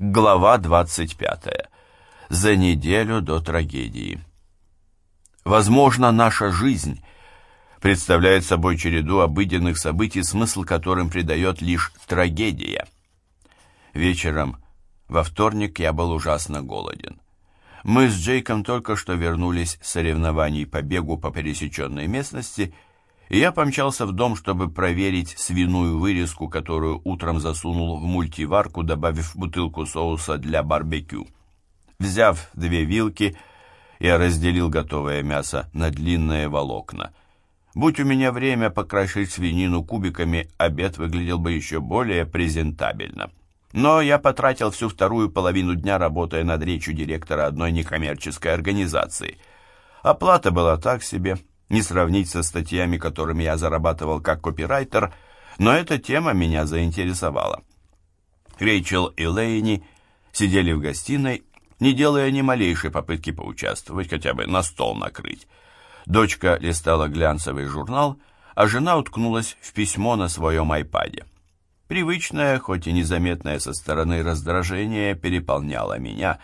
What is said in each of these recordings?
Глава 25. За неделю до трагедии. Возможно, наша жизнь представляет собой череду обыденных событий, смысл которым придает лишь трагедия. Вечером во вторник я был ужасно голоден. Мы с Джейком только что вернулись с соревнований по бегу по пересеченной местности – и я помчался в дом, чтобы проверить свиную вырезку, которую утром засунул в мультиварку, добавив бутылку соуса для барбекю. Взяв две вилки, я разделил готовое мясо на длинные волокна. Будь у меня время покрошить свинину кубиками, обед выглядел бы еще более презентабельно. Но я потратил всю вторую половину дня, работая над речью директора одной некоммерческой организации. Оплата была так себе, не сравнить со статьями, которыми я зарабатывал как копирайтер, но эта тема меня заинтересовала. Рейчел и Лейни сидели в гостиной, не делая ни малейшей попытки поучаствовать, хотя бы на стол накрыть. Дочка листала глянцевый журнал, а жена уткнулась в письмо на своем айпаде. Привычное, хоть и незаметное со стороны раздражение, переполняло меня,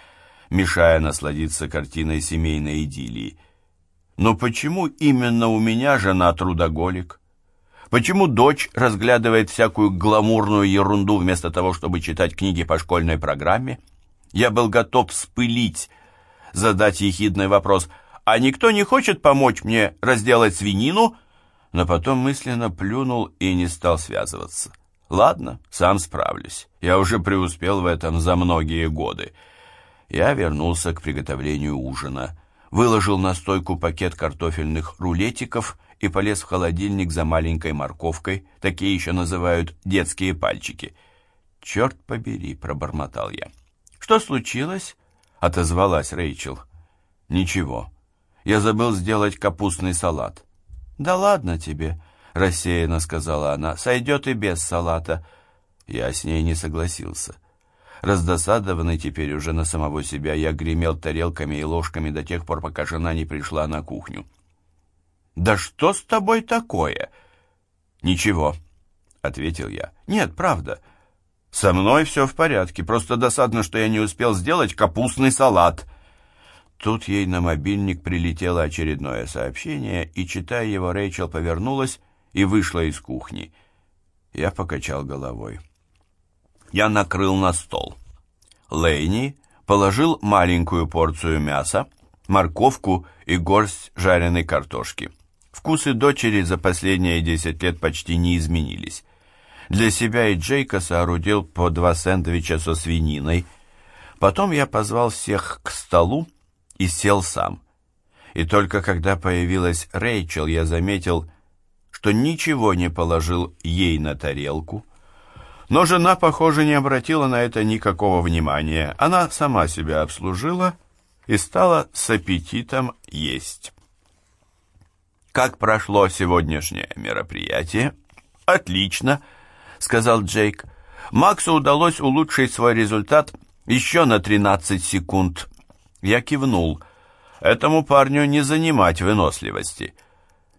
мешая насладиться картиной семейной идиллии. Но почему именно у меня жена трудоголик? Почему дочь разглядывает всякую гламурную ерунду вместо того, чтобы читать книги по школьной программе? Я был готов вспылить, задать ехидный вопрос, а никто не хочет помочь мне разделать свинину? Но потом мысленно плюнул и не стал связываться. Ладно, сам справлюсь. Я уже преуспел в этом за многие годы. Я вернулся к приготовлению ужина выложил на стойку пакет картофельных рулетиков и полез в холодильник за маленькой морковкой, такие еще называют детские пальчики. «Черт побери!» — пробормотал я. «Что случилось?» — отозвалась Рэйчел. «Ничего. Я забыл сделать капустный салат». «Да ладно тебе!» — рассеянно сказала она. «Сойдет и без салата». Я с ней не согласился. Раздосадованный теперь уже на самого себя, я гремел тарелками и ложками до тех пор, пока жена не пришла на кухню. «Да что с тобой такое?» «Ничего», — ответил я. «Нет, правда. Со мной все в порядке, просто досадно, что я не успел сделать капустный салат». Тут ей на мобильник прилетело очередное сообщение, и, читая его, Рэйчел повернулась и вышла из кухни. Я покачал головой я накрыл на стол. Лейни положил маленькую порцию мяса, морковку и горсть жареной картошки. Вкусы дочери за последние десять лет почти не изменились. Для себя и Джейка соорудил по два сэндвича со свининой. Потом я позвал всех к столу и сел сам. И только когда появилась Рэйчел, я заметил, что ничего не положил ей на тарелку, но жена, похоже, не обратила на это никакого внимания. Она сама себя обслужила и стала с аппетитом есть. «Как прошло сегодняшнее мероприятие?» «Отлично», — сказал Джейк. «Максу удалось улучшить свой результат еще на 13 секунд». Я кивнул. «Этому парню не занимать выносливости».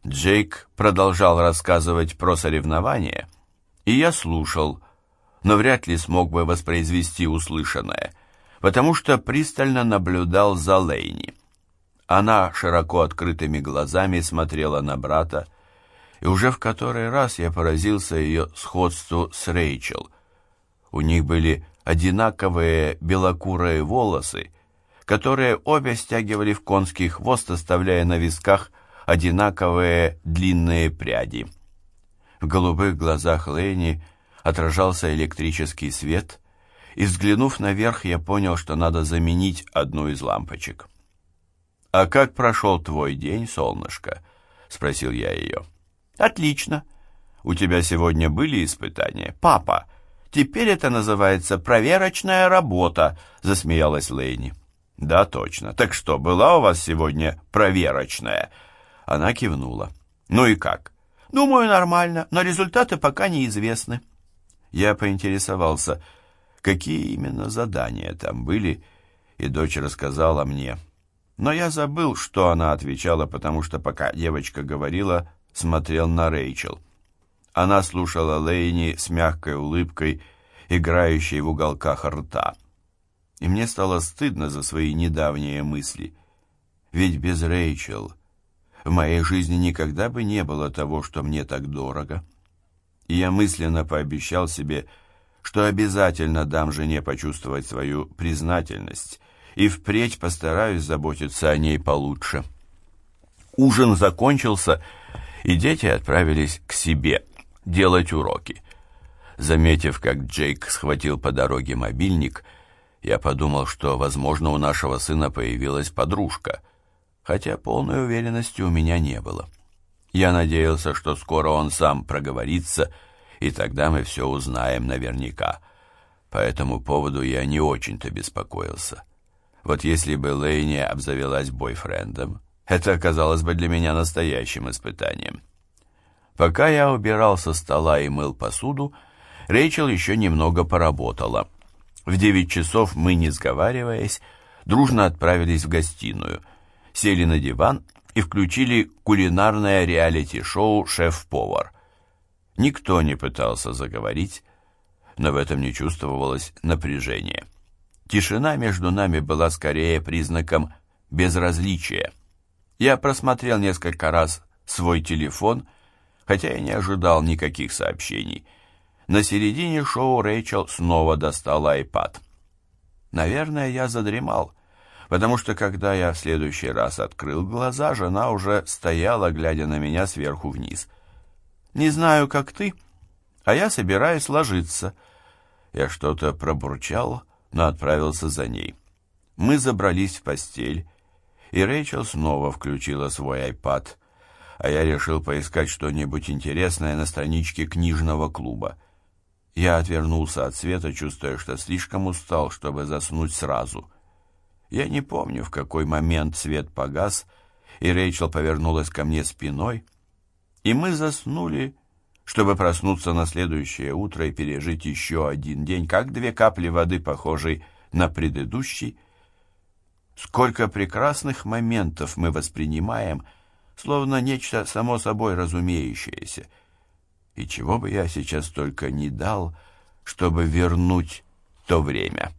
Джейк продолжал рассказывать про соревнования, и я слушал, но вряд ли смог бы воспроизвести услышанное, потому что пристально наблюдал за Лейни. Она широко открытыми глазами смотрела на брата, и уже в который раз я поразился ее сходству с Рейчел. У них были одинаковые белокурые волосы, которые обе стягивали в конский хвост, оставляя на висках одинаковые длинные пряди. В голубых глазах Лейни – отражался электрический свет, и, взглянув наверх, я понял, что надо заменить одну из лампочек. «А как прошел твой день, солнышко?» — спросил я ее. «Отлично. У тебя сегодня были испытания?» «Папа, теперь это называется проверочная работа», — засмеялась Лейни. «Да, точно. Так что, была у вас сегодня проверочная?» Она кивнула. «Ну и как?» «Думаю, нормально, но результаты пока неизвестны». Я поинтересовался, какие именно задания там были, и дочь рассказала мне. Но я забыл, что она отвечала, потому что пока девочка говорила, смотрел на Рэйчел. Она слушала Лейни с мягкой улыбкой, играющей в уголках рта. и мне стало стыдно за свои недавние мысли. Ведь без Рэйчел в моей жизни никогда бы не было того, что мне так дорого. И я мысленно пообещал себе, что обязательно дам жене почувствовать свою признательность и впредь постараюсь заботиться о ней получше. Ужин закончился, и дети отправились к себе делать уроки. Заметив, как Джейк схватил по дороге мобильник, я подумал, что, возможно, у нашего сына появилась подружка, хотя полной уверенности у меня не было. Я надеялся, что скоро он сам проговорится, и тогда мы все узнаем наверняка. По этому поводу я не очень-то беспокоился. Вот если бы Лейни обзавелась бойфрендом, это оказалось бы для меня настоящим испытанием. Пока я убирал со стола и мыл посуду, Рэйчел еще немного поработала. В девять часов мы, не сговариваясь, дружно отправились в гостиную, сели на диван и включили кулинарное реалити-шоу «Шеф-повар». Никто не пытался заговорить, но в этом не чувствовалось напряжения. Тишина между нами была скорее признаком безразличия. Я просмотрел несколько раз свой телефон, хотя и не ожидал никаких сообщений. На середине шоу Рэйчел снова достала iPad. Наверное, я задремал, потому что когда я в следующий раз открыл глаза, жена уже стояла, глядя на меня сверху вниз. «Не знаю, как ты, а я собираюсь ложиться». Я что-то пробурчал, но отправился за ней. Мы забрались в постель, и Рэйчел снова включила свой iPad, а я решил поискать что-нибудь интересное на страничке книжного клуба. Я отвернулся от света, чувствуя, что слишком устал, чтобы заснуть сразу. Я не помню, в какой момент свет погас, и Рэйчел повернулась ко мне спиной, и мы заснули, чтобы проснуться на следующее утро и пережить еще один день, как две капли воды, похожей на предыдущий. Сколько прекрасных моментов мы воспринимаем, словно нечто само собой разумеющееся — и чего бы я сейчас только не дал, чтобы вернуть то время».